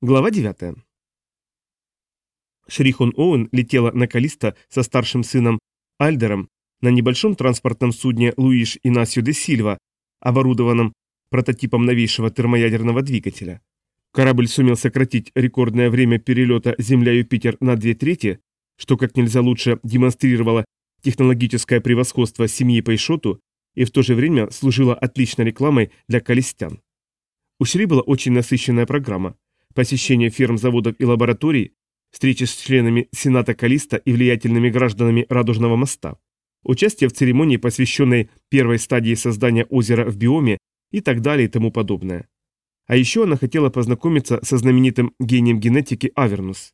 Глава 9. Шрихон Оуэн летела на Калиста со старшим сыном Альдером на небольшом транспортном судне Луиш Инасио де Сильва, оборудованном прототипом новейшего термоядерного двигателя. Корабль сумел сократить рекордное время перелета Земля-Юпитер на две трети, что как нельзя лучше демонстрировало технологическое превосходство семьи Пейшоту и в то же время служило отличной рекламой для калистян. У Шри была очень насыщенная программа – посещение ферм, заводов и лабораторий, встречи с членами Сената Калиста и влиятельными гражданами Радужного моста, участие в церемонии, посвященной первой стадии создания озера в биоме и так далее и тому подобное. А еще она хотела познакомиться со знаменитым гением генетики Авернус.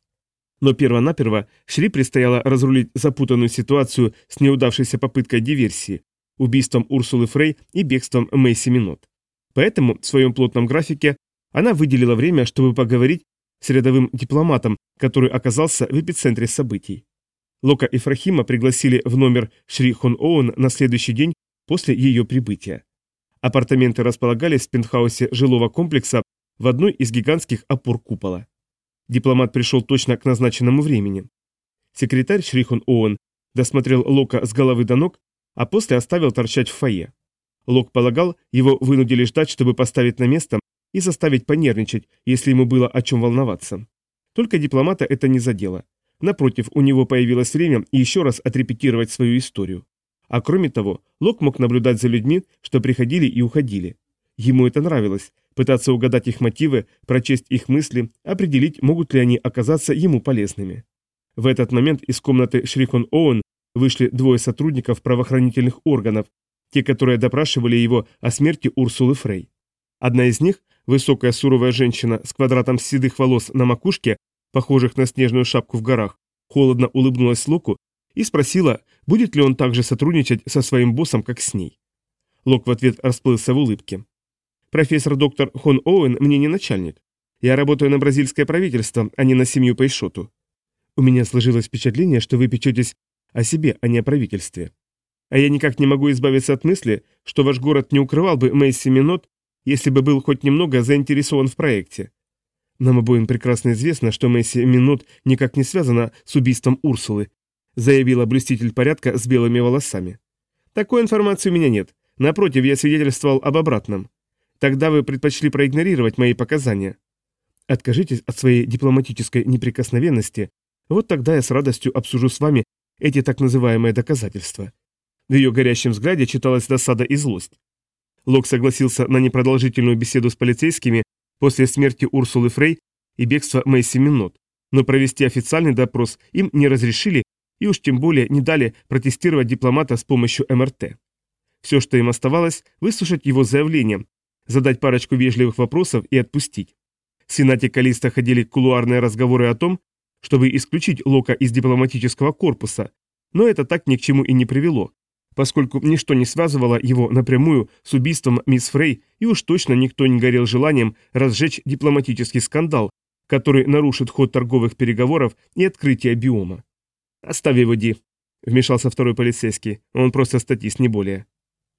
Но перво-наперво Шри предстояло разрулить запутанную ситуацию с неудавшейся попыткой диверсии, убийством Урсулы Фрей и бегством Мэйси Минот. Поэтому в своем плотном графике она выделила время, чтобы поговорить с рядовым дипломатом, который оказался в эпицентре событий. Лока и Фрахима пригласили в номер Шри Хон Оуэн на следующий день после ее прибытия. Апартаменты располагались в пентхаусе жилого комплекса в одной из гигантских опор купола. Дипломат пришел точно к назначенному времени. Секретарь Шрихон Оуэн досмотрел Лока с головы до ног, а после оставил торчать в фойе. Лок полагал, его вынудили ждать, чтобы поставить на место, и заставить понервничать, если ему было о чем волноваться. Только дипломата это не задело. Напротив, у него появилось время еще раз отрепетировать свою историю. А кроме того, Лок мог наблюдать за людьми, что приходили и уходили. Ему это нравилось, пытаться угадать их мотивы, прочесть их мысли, определить, могут ли они оказаться ему полезными. В этот момент из комнаты Шрихон Оуэн вышли двое сотрудников правоохранительных органов, те, которые допрашивали его о смерти Урсулы Фрей. Одна из них Высокая суровая женщина с квадратом седых волос на макушке, похожих на снежную шапку в горах, холодно улыбнулась Локу и спросила, будет ли он также сотрудничать со своим боссом, как с ней. Лок в ответ расплылся в улыбке. «Профессор доктор Хон Оуэн мне не начальник. Я работаю на бразильское правительство, а не на семью Пейшоту. У меня сложилось впечатление, что вы печетесь о себе, а не о правительстве. А я никак не могу избавиться от мысли, что ваш город не укрывал бы Мэйси Минот если бы был хоть немного заинтересован в проекте. Нам обоим прекрасно известно, что Месси Минут никак не связана с убийством Урсулы, заявила блюститель порядка с белыми волосами. Такой информации у меня нет. Напротив, я свидетельствовал об обратном. Тогда вы предпочли проигнорировать мои показания. Откажитесь от своей дипломатической неприкосновенности, вот тогда я с радостью обсужу с вами эти так называемые доказательства. В ее горящем взгляде читалась досада и злость. Лок согласился на непродолжительную беседу с полицейскими после смерти Урсулы Фрей и бегства Мэйси Минот, но провести официальный допрос им не разрешили и уж тем более не дали протестировать дипломата с помощью МРТ. Все, что им оставалось, выслушать его заявление, задать парочку вежливых вопросов и отпустить. В Сенате Калиста ходили кулуарные разговоры о том, чтобы исключить Лока из дипломатического корпуса, но это так ни к чему и не привело, поскольку ничто не связывало его напрямую с убийством мисс Фрей, и уж точно никто не горел желанием разжечь дипломатический скандал, который нарушит ход торговых переговоров и открытие биома. «Оставь его, Ди», — вмешался второй полицейский, он просто статист, не более.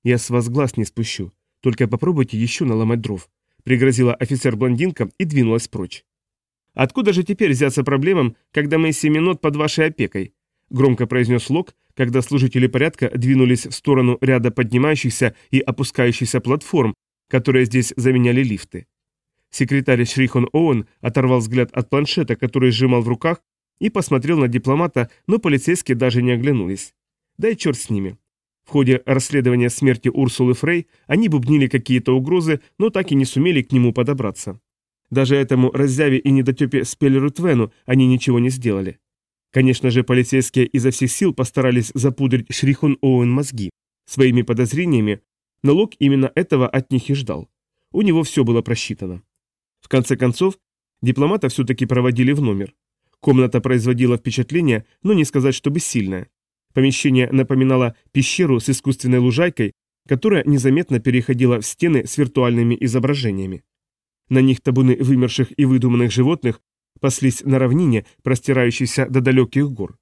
«Я с вас глаз не спущу, только попробуйте еще наломать дров», — пригрозила офицер-блондинка и двинулась прочь. «Откуда же теперь взяться проблемам, когда мы семь минут под вашей опекой?» — громко произнес Лок, когда служители порядка двинулись в сторону ряда поднимающихся и опускающихся платформ, которые здесь заменяли лифты. Секретарь Шрихон Оуэн оторвал взгляд от планшета, который сжимал в руках, и посмотрел на дипломата, но полицейские даже не оглянулись. Да и черт с ними. В ходе расследования смерти Урсулы Фрей они бубнили какие-то угрозы, но так и не сумели к нему подобраться. Даже этому раззяве и недотепе Спеллеру Твену они ничего не сделали. Конечно же, полицейские изо всех сил постарались запудрить Шрихон Оуэн мозги своими подозрениями, но Лок именно этого от них и ждал. У него все было просчитано. В конце концов, дипломата все-таки проводили в номер. Комната производила впечатление, но не сказать, чтобы сильное. Помещение напоминало пещеру с искусственной лужайкой, которая незаметно переходила в стены с виртуальными изображениями. На них табуны вымерших и выдуманных животных паслись на равнине, простирающейся до далеких гор.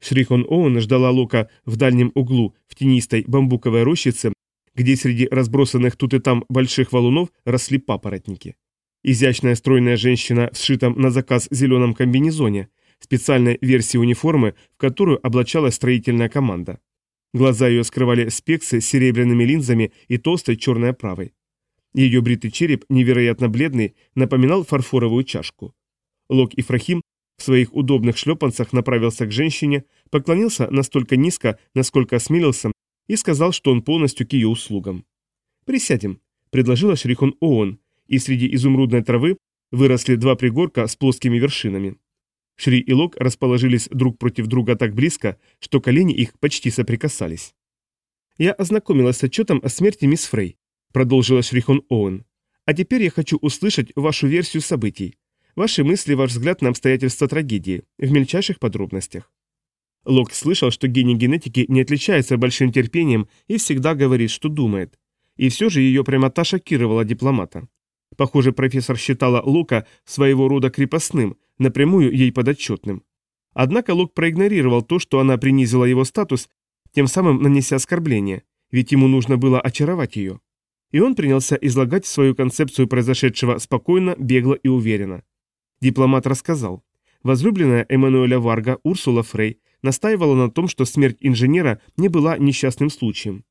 Шрихон Оуэн ждала Лока в дальнем углу, в тенистой бамбуковой рощице, где среди разбросанных тут и там больших валунов росли папоротники. Изящная стройная женщина в сшитом на заказ зеленом комбинезоне, специальной версии униформы, в которую облачалась строительная команда. Глаза ее скрывали спексы с серебряными линзами и толстой черной оправой. Ее бритый череп, невероятно бледный, напоминал фарфоровую чашку. Лок Ифрахим в своих удобных шлепанцах направился к женщине, поклонился настолько низко, насколько осмелился, и сказал, что он полностью к ее услугам. «Присядем», — предложила Шрихон Оон, и среди изумрудной травы выросли два пригорка с плоскими вершинами. Шри и Лок расположились друг против друга так близко, что колени их почти соприкасались. «Я ознакомилась с отчетом о смерти мисс Фрей», — продолжила Шрихон Оуэн. «А теперь я хочу услышать вашу версию событий. Ваши мысли, ваш взгляд на обстоятельства трагедии, в мельчайших подробностях». Лок слышал, что гений генетики не отличается большим терпением и всегда говорит, что думает. И все же ее прямота шокировала дипломата. Похоже, профессор считала Лока своего рода крепостным, напрямую ей подотчетным. Однако Лок проигнорировал то, что она принизила его статус, тем самым нанеся оскорбление, ведь ему нужно было очаровать ее. И он принялся излагать свою концепцию произошедшего спокойно, бегло и уверенно. Дипломат рассказал. Возлюбленная Эммануэля Варга, Урсула Фрей, настаивала на том, что смерть инженера не была несчастным случаем.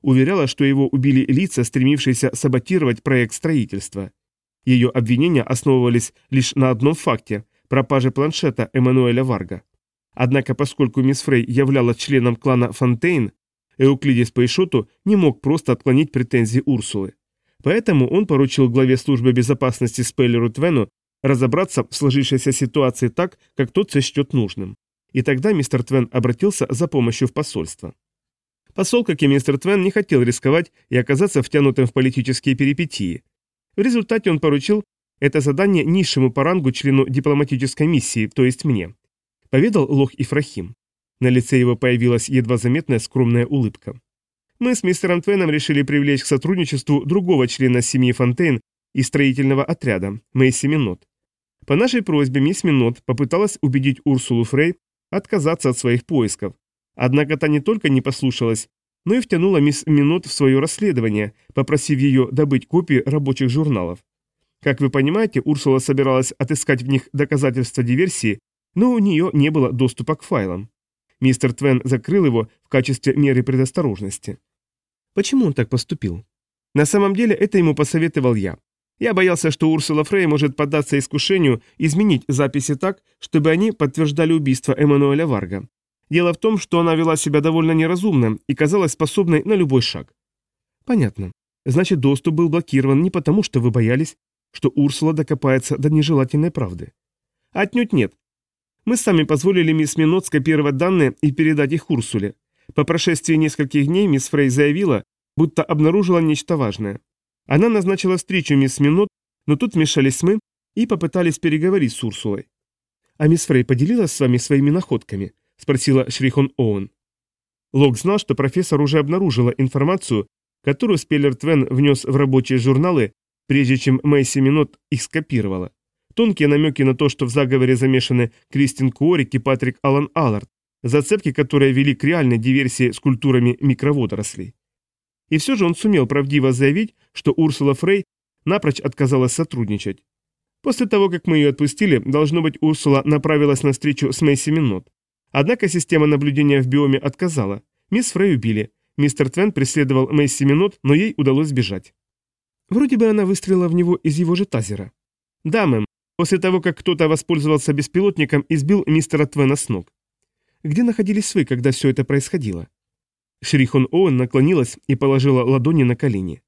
Уверяла, что его убили лица, стремившиеся саботировать проект строительства. Ее обвинения основывались лишь на одном факте – пропаже планшета Эммануэля Варга. Однако, поскольку мисс Фрей являлась членом клана Фонтейн, Эуклидис Пейшоту не мог просто отклонить претензии Урсулы. Поэтому он поручил главе службы безопасности Спейлеру Твену разобраться в сложившейся ситуации так, как тот сочтет нужным. И тогда мистер Твен обратился за помощью в посольство. Посол, как и мистер Твен, не хотел рисковать и оказаться втянутым в политические перипетии. В результате он поручил это задание низшему по рангу члену дипломатической миссии, то есть мне. Поведал Лох Ифрахим. На лице его появилась едва заметная скромная улыбка. Мы с мистером Твеном решили привлечь к сотрудничеству другого члена семьи Фонтейн из строительного отряда, Мэйси Минот. По нашей просьбе мисс Минот попыталась убедить Урсулу Фрей отказаться от своих поисков, Однако та не только не послушалась, но и втянула мисс Минот в свое расследование, попросив ее добыть копии рабочих журналов. Как вы понимаете, Урсула собиралась отыскать в них доказательства диверсии, но у нее не было доступа к файлам. Мистер Твен закрыл его в качестве меры предосторожности. Почему он так поступил? На самом деле это ему посоветовал я. Я боялся, что Урсула Фрей может поддаться искушению изменить записи так, чтобы они подтверждали убийство Эммануэля Варга. Дело в том, что она вела себя довольно неразумно и казалась способной на любой шаг. Понятно. Значит, доступ был блокирован не потому, что вы боялись, что Урсула докопается до нежелательной правды. Отнюдь нет. Мы сами позволили мисс Минот скопировать данные и передать их Урсуле. По прошествии нескольких дней мисс Фрей заявила, будто обнаружила нечто важное. Она назначила встречу мисс Минот, но тут вмешались мы и попытались переговорить с Урсулой. А мисс Фрей поделилась с вами своими находками –— спросила Шрихон Оуэн. Лок знал, что профессор уже обнаружила информацию, которую Спеллер Твен внес в рабочие журналы, прежде чем Мэйси Минот их скопировала. Тонкие намеки на то, что в заговоре замешаны Кристин Куорик и Патрик Аллан Аллард, зацепки, которые вели к реальной диверсии с культурами микроводорослей. И все же он сумел правдиво заявить, что Урсула Фрей напрочь отказалась сотрудничать. После того, как мы ее отпустили, должно быть, Урсула направилась на встречу с Мэйси Минот. Однако система наблюдения в биоме отказала. Мисс Фрей убили. Мистер Твен преследовал Мэйси минут, но ей удалось сбежать. Вроде бы она выстрелила в него из его же тазера. Да, мэм. После того, как кто-то воспользовался беспилотником и сбил мистера Твена с ног. Где находились вы, когда все это происходило? Шрихон Оуэн наклонилась и положила ладони на колени.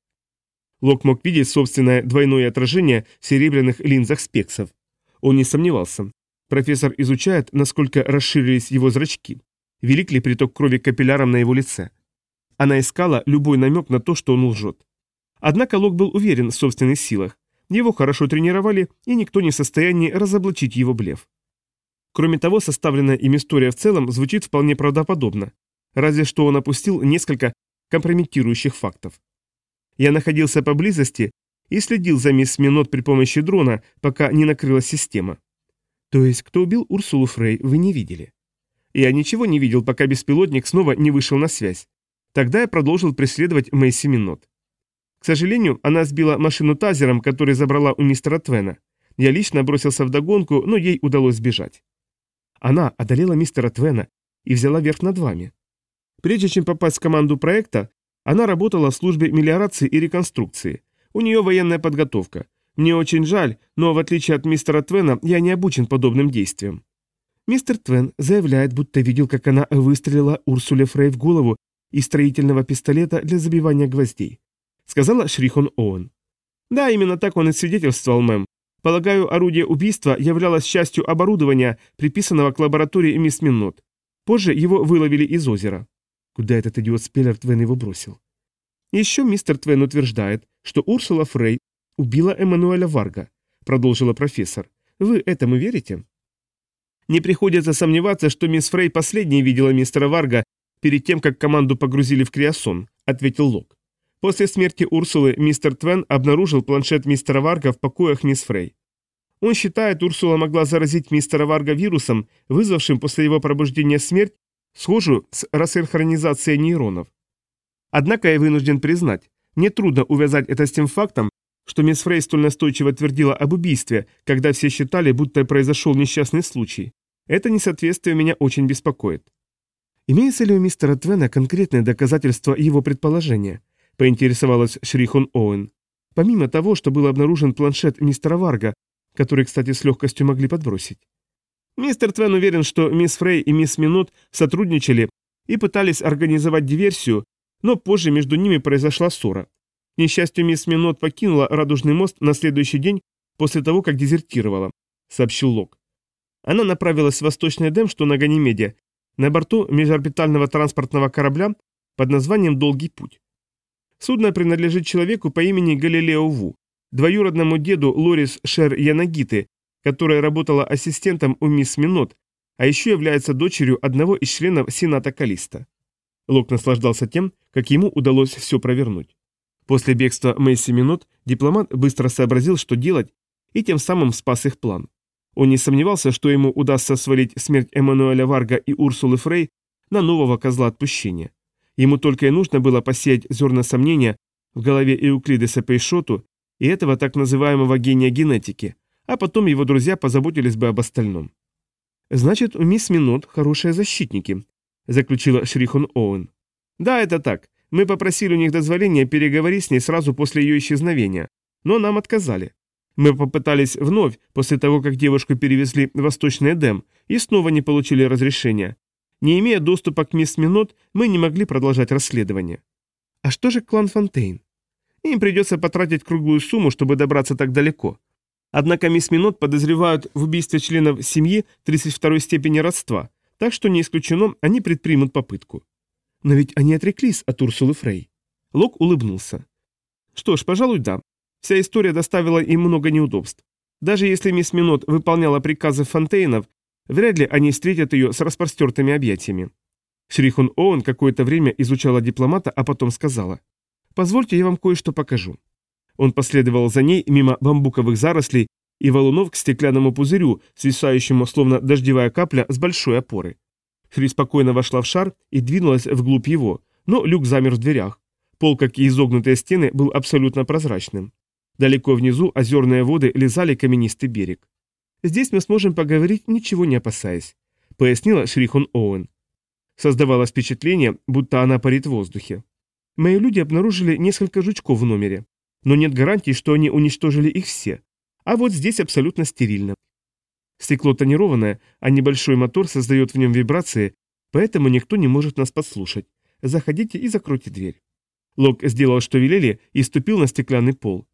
Лок мог видеть собственное двойное отражение в серебряных линзах спексов. Он не сомневался. Профессор изучает, насколько расширились его зрачки, велик ли приток крови к капиллярам на его лице. Она искала любой намек на то, что он лжет. Однако Лок был уверен в собственных силах. Его хорошо тренировали, и никто не в состоянии разоблачить его блеф. Кроме того, составленная им история в целом звучит вполне правдоподобно, разве что он опустил несколько компрометирующих фактов. Я находился поблизости и следил за мисс Минот при помощи дрона, пока не накрылась система. То есть, кто убил Урсулу Фрей, вы не видели? Я ничего не видел, пока беспилотник снова не вышел на связь. Тогда я продолжил преследовать Мэйси Минот. К сожалению, она сбила машину тазером, который забрала у мистера Твена. Я лично бросился в догонку, но ей удалось сбежать. Она одолела мистера Твена и взяла верх над вами. Прежде чем попасть в команду проекта, она работала в службе мелиорации и реконструкции. У нее военная подготовка. Мне очень жаль, но в отличие от мистера Твена, я не обучен подобным действиям. Мистер Твен заявляет, будто видел, как она выстрелила Урсуле Фрей в голову из строительного пистолета для забивания гвоздей. Сказала Шрихон Оуэн. Да, именно так он и свидетельствовал, мэм. Полагаю, орудие убийства являлось частью оборудования, приписанного к лаборатории мисс Минот. Позже его выловили из озера. Куда этот идиот Спеллер Твен его бросил? Еще мистер Твен утверждает, что Урсула Фрей убила Эммануэля Варга, продолжила профессор. Вы этому верите? Не приходится сомневаться, что мисс Фрей последней видела мистера Варга перед тем, как команду погрузили в криосон, ответил Лок. После смерти Урсулы мистер Твен обнаружил планшет мистера Варга в покоях мисс Фрей. Он считает, Урсула могла заразить мистера Варга вирусом, вызвавшим после его пробуждения смерть, схожую с рассинхронизацией нейронов. Однако я вынужден признать, мне трудно увязать это с тем фактом, что мисс Фрей столь настойчиво твердила об убийстве, когда все считали, будто произошел несчастный случай. Это несоответствие меня очень беспокоит. Имеется ли у мистера Твена конкретное доказательство его предположения? Поинтересовалась Шрихон Оуэн. Помимо того, что был обнаружен планшет мистера Варга, который, кстати, с легкостью могли подбросить. Мистер Твен уверен, что мисс Фрей и мисс Минут сотрудничали и пытались организовать диверсию, но позже между ними произошла ссора. К несчастью, мисс Минот покинула Радужный мост на следующий день после того, как дезертировала, сообщил Лок. Она направилась в Восточный Эдем, что на Ганимеде, на борту межорбитального транспортного корабля под названием «Долгий путь». Судно принадлежит человеку по имени Галилео Ву, двоюродному деду Лорис Шер Янагиты, которая работала ассистентом у мисс Минот, а еще является дочерью одного из членов Сената Калиста. Лок наслаждался тем, как ему удалось все провернуть. После бегства Месси Минот дипломат быстро сообразил, что делать, и тем самым спас их план. Он не сомневался, что ему удастся свалить смерть Эммануэля Варга и Урсулы Фрей на нового козла отпущения. Ему только и нужно было посеять зерна сомнения в голове Эуклидеса Пейшоту и этого так называемого гения генетики, а потом его друзья позаботились бы об остальном. «Значит, у мисс Минот хорошие защитники», – заключила Шрихон Оуэн. «Да, это так. Мы попросили у них дозволения переговорить с ней сразу после ее исчезновения, но нам отказали. Мы попытались вновь, после того, как девушку перевезли в Восточный Эдем, и снова не получили разрешения. Не имея доступа к мисс Минот, мы не могли продолжать расследование. А что же клан Фонтейн? Им придется потратить круглую сумму, чтобы добраться так далеко. Однако мисс Минот подозревают в убийстве членов семьи 32 степени родства, так что не исключено, они предпримут попытку. Но ведь они отреклись от Урсулы Фрей. Лок улыбнулся. Что ж, пожалуй, да. Вся история доставила им много неудобств. Даже если мисс Минот выполняла приказы Фонтейнов, вряд ли они встретят ее с распростертыми объятиями. Шрихун Оуэн какое-то время изучала дипломата, а потом сказала. «Позвольте, я вам кое-что покажу». Он последовал за ней мимо бамбуковых зарослей и валунов к стеклянному пузырю, свисающему словно дождевая капля с большой опоры. Шри спокойно вошла в шар и двинулась вглубь его, но люк замер в дверях. Пол, как и изогнутые стены, был абсолютно прозрачным. Далеко внизу озерные воды лизали каменистый берег. «Здесь мы сможем поговорить, ничего не опасаясь», — пояснила Шрихон Оуэн. Создавалось впечатление, будто она парит в воздухе. Мои люди обнаружили несколько жучков в номере но нет гарантий, что они уничтожили их все. А вот здесь абсолютно стерильно. Стекло тонированное, а небольшой мотор создает в нем вибрации, поэтому никто не может нас подслушать. Заходите и закройте дверь. Лок сделал, что велели, и ступил на стеклянный пол.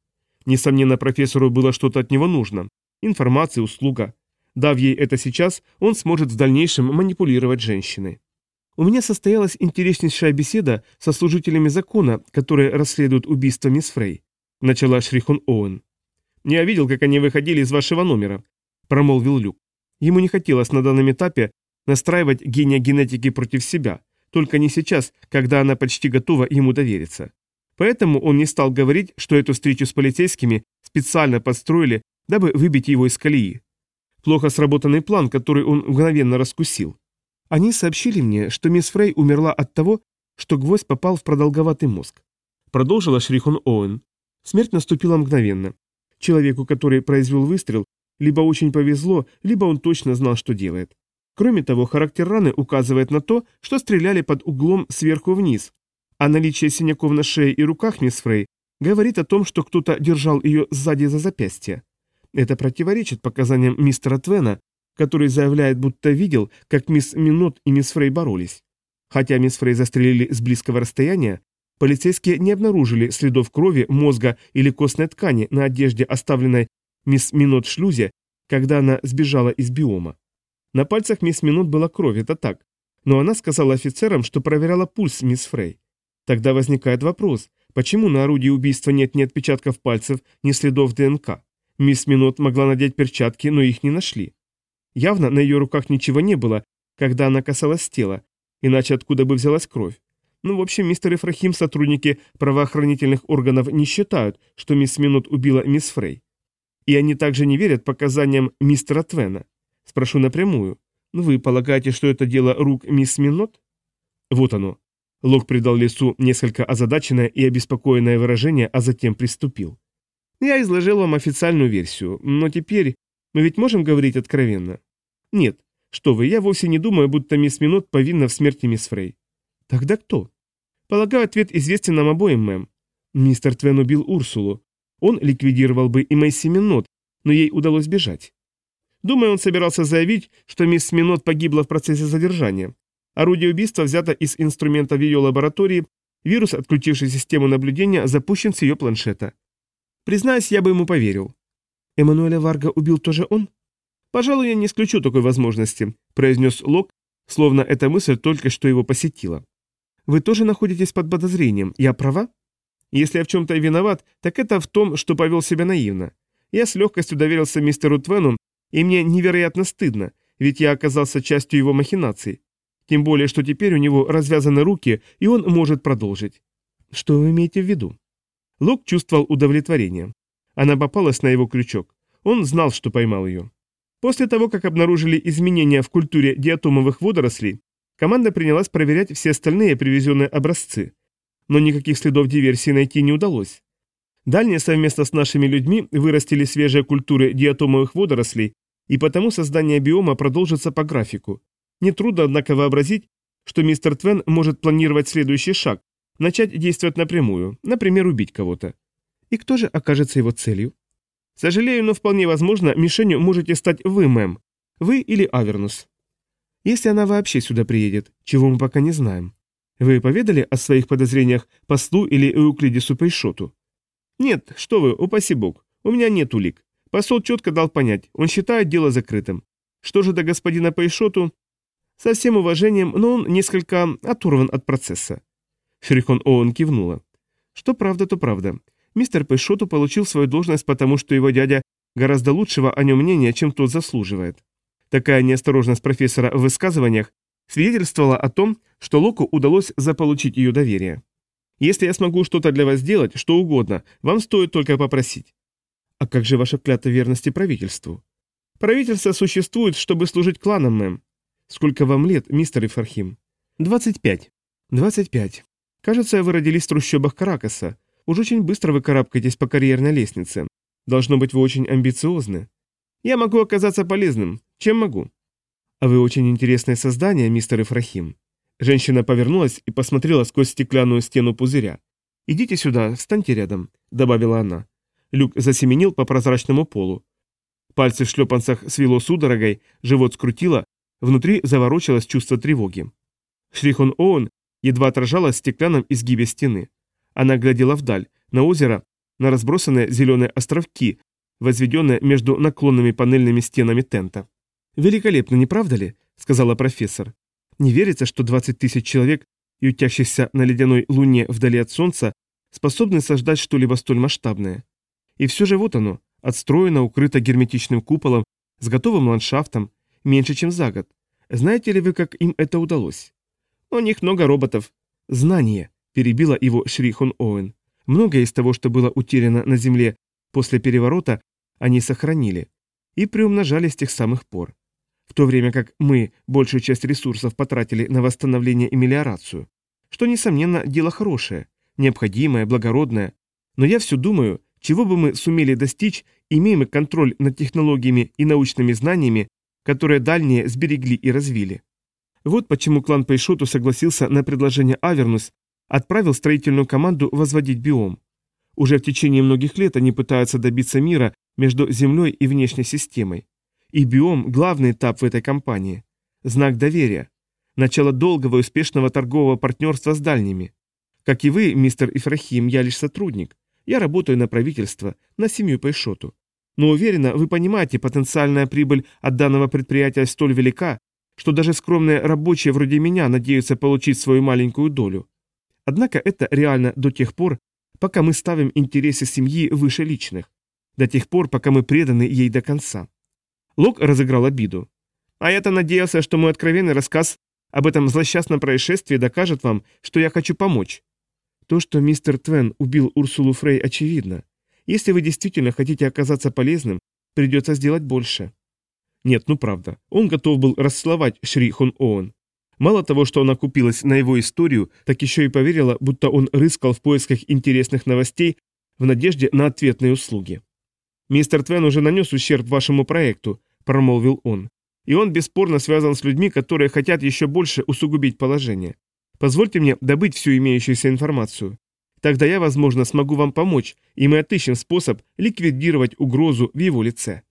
Несомненно, профессору было что-то от него нужно. Информация, услуга. Дав ей это сейчас, он сможет в дальнейшем манипулировать женщиной. У меня состоялась интереснейшая беседа со служителями закона, которые расследуют убийство мисс Фрей начала Шрихон Оуэн. «Я видел, как они выходили из вашего номера», – промолвил Люк. Ему не хотелось на данном этапе настраивать гения генетики против себя, только не сейчас, когда она почти готова ему довериться. Поэтому он не стал говорить, что эту встречу с полицейскими специально подстроили, дабы выбить его из колеи. Плохо сработанный план, который он мгновенно раскусил. Они сообщили мне, что мисс Фрей умерла от того, что гвоздь попал в продолговатый мозг. продолжила Шрихон Оуэн. Смерть наступила мгновенно. Человеку, который произвел выстрел, либо очень повезло, либо он точно знал, что делает. Кроме того, характер раны указывает на то, что стреляли под углом сверху вниз, а наличие синяков на шее и руках мисс Фрей говорит о том, что кто-то держал ее сзади за запястье. Это противоречит показаниям мистера Твена, который заявляет, будто видел, как мисс Минот и мисс Фрей боролись. Хотя мисс Фрей застрелили с близкого расстояния, полицейские не обнаружили следов крови, мозга или костной ткани на одежде, оставленной мисс Минот в шлюзе, когда она сбежала из биома. На пальцах мисс Минот была кровь, это так. Но она сказала офицерам, что проверяла пульс мисс Фрей. Тогда возникает вопрос, почему на орудии убийства нет ни отпечатков пальцев, ни следов ДНК? Мисс Минот могла надеть перчатки, но их не нашли. Явно на ее руках ничего не было, когда она касалась тела, иначе откуда бы взялась кровь? Ну, в общем, мистер Ифрахим сотрудники правоохранительных органов не считают, что мисс Минот убила мисс Фрей. И они также не верят показаниям мистера Твена. Спрошу напрямую. Ну, вы полагаете, что это дело рук мисс Минот? Вот оно. Лок придал лесу несколько озадаченное и обеспокоенное выражение, а затем приступил. Я изложил вам официальную версию, но теперь мы ведь можем говорить откровенно? Нет. Что вы, я вовсе не думаю, будто мисс Минот повинна в смерти мисс Фрей. Тогда кто? Полагаю, ответ известен нам обоим, мэм. Мистер Твен убил Урсулу. Он ликвидировал бы и Мэйси Минот, но ей удалось бежать. Думаю, он собирался заявить, что мисс Минот погибла в процессе задержания. Орудие убийства взято из инструмента в ее лаборатории, вирус, отключивший систему наблюдения, запущен с ее планшета. Признаюсь, я бы ему поверил. Эммануэля Варга убил тоже он? Пожалуй, я не исключу такой возможности, произнес Лок, словно эта мысль только что его посетила. Вы тоже находитесь под подозрением, я права? Если я в чем-то виноват, так это в том, что повел себя наивно. Я с легкостью доверился мистеру Твену, и мне невероятно стыдно, ведь я оказался частью его махинаций. Тем более, что теперь у него развязаны руки, и он может продолжить. Что вы имеете в виду? Лок чувствовал удовлетворение. Она попалась на его крючок. Он знал, что поймал ее. После того, как обнаружили изменения в культуре диатомовых водорослей, команда принялась проверять все остальные привезенные образцы. Но никаких следов диверсии найти не удалось. Дальние совместно с нашими людьми вырастили свежие культуры диатомовых водорослей, и потому создание биома продолжится по графику. Нетрудно, однако, вообразить, что мистер Твен может планировать следующий шаг, начать действовать напрямую, например, убить кого-то. И кто же окажется его целью? Сожалею, но вполне возможно, мишенью можете стать вы, мэм. Вы или Авернус. Если она вообще сюда приедет, чего мы пока не знаем. Вы поведали о своих подозрениях послу или Эуклидису Пейшоту? Нет, что вы, упаси бог, у меня нет улик. Посол четко дал понять, он считает дело закрытым. Что же до господина Пейшоту? Со всем уважением, но он несколько оторван от процесса. Шрихон Оуэн кивнула. Что правда, то правда. Мистер Пэшоту получил свою должность, потому что его дядя гораздо лучшего о нем мнения, чем тот заслуживает. Такая неосторожность профессора в высказываниях свидетельствовала о том, что Локу удалось заполучить ее доверие. «Если я смогу что-то для вас сделать, что угодно, вам стоит только попросить». «А как же ваша клятва верности правительству?» «Правительство существует, чтобы служить кланам, мэм». «Сколько вам лет, мистер Ифархим?» «Двадцать пять». «Двадцать пять. Кажется, вы родились в трущобах Каракаса, Уж очень быстро вы карабкаетесь по карьерной лестнице. Должно быть, вы очень амбициозны. Я могу оказаться полезным. Чем могу? А вы очень интересное создание, мистер Ифрахим. Женщина повернулась и посмотрела сквозь стеклянную стену пузыря. «Идите сюда, встаньте рядом», — добавила она. Люк засеменил по прозрачному полу. Пальцы в шлепанцах свело судорогой, живот скрутило, внутри заворочилось чувство тревоги. Шрихон Оуэн едва отражалась в стеклянном изгибе стены. Она глядела вдаль, на озеро, на разбросанные зеленые островки, возведенные между наклонными панельными стенами тента. «Великолепно, не правда ли?» – сказала профессор. «Не верится, что 20 тысяч человек, ютящихся на ледяной луне вдали от Солнца, способны создать что-либо столь масштабное. И все же вот оно, отстроено, укрыто герметичным куполом, с готовым ландшафтом, меньше, чем за год. Знаете ли вы, как им это удалось? У них много роботов. Знание перебила его Шрихон Оуэн. Многое из того, что было утеряно на Земле после переворота, они сохранили и приумножали с тех самых пор. В то время как мы большую часть ресурсов потратили на восстановление и мелиорацию, что, несомненно, дело хорошее, необходимое, благородное. Но я все думаю, чего бы мы сумели достичь, имея мы контроль над технологиями и научными знаниями, которые дальние сберегли и развили. Вот почему клан Пейшоту согласился на предложение Авернус, отправил строительную команду возводить биом. Уже в течение многих лет они пытаются добиться мира между Землей и внешней системой. И биом – главный этап в этой кампании. Знак доверия. Начало долгого и успешного торгового партнерства с дальними. Как и вы, мистер Ифрахим, я лишь сотрудник. Я работаю на правительство, на семью Пейшоту. Но уверена, вы понимаете, потенциальная прибыль от данного предприятия столь велика, что даже скромные рабочие вроде меня надеются получить свою маленькую долю. Однако это реально до тех пор, пока мы ставим интересы семьи выше личных. До тех пор, пока мы преданы ей до конца. Лок разыграл обиду. А я-то надеялся, что мой откровенный рассказ об этом злосчастном происшествии докажет вам, что я хочу помочь. То, что мистер Твен убил Урсулу Фрей, очевидно. Если вы действительно хотите оказаться полезным, придется сделать больше. Нет, ну правда, он готов был расцеловать Шри Хон Оон. Мало того, что она купилась на его историю, так еще и поверила, будто он рыскал в поисках интересных новостей в надежде на ответные услуги. «Мистер Твен уже нанес ущерб вашему проекту», – промолвил он. «И он бесспорно связан с людьми, которые хотят еще больше усугубить положение. Позвольте мне добыть всю имеющуюся информацию. Тогда я, возможно, смогу вам помочь, и мы отыщем способ ликвидировать угрозу в его лице».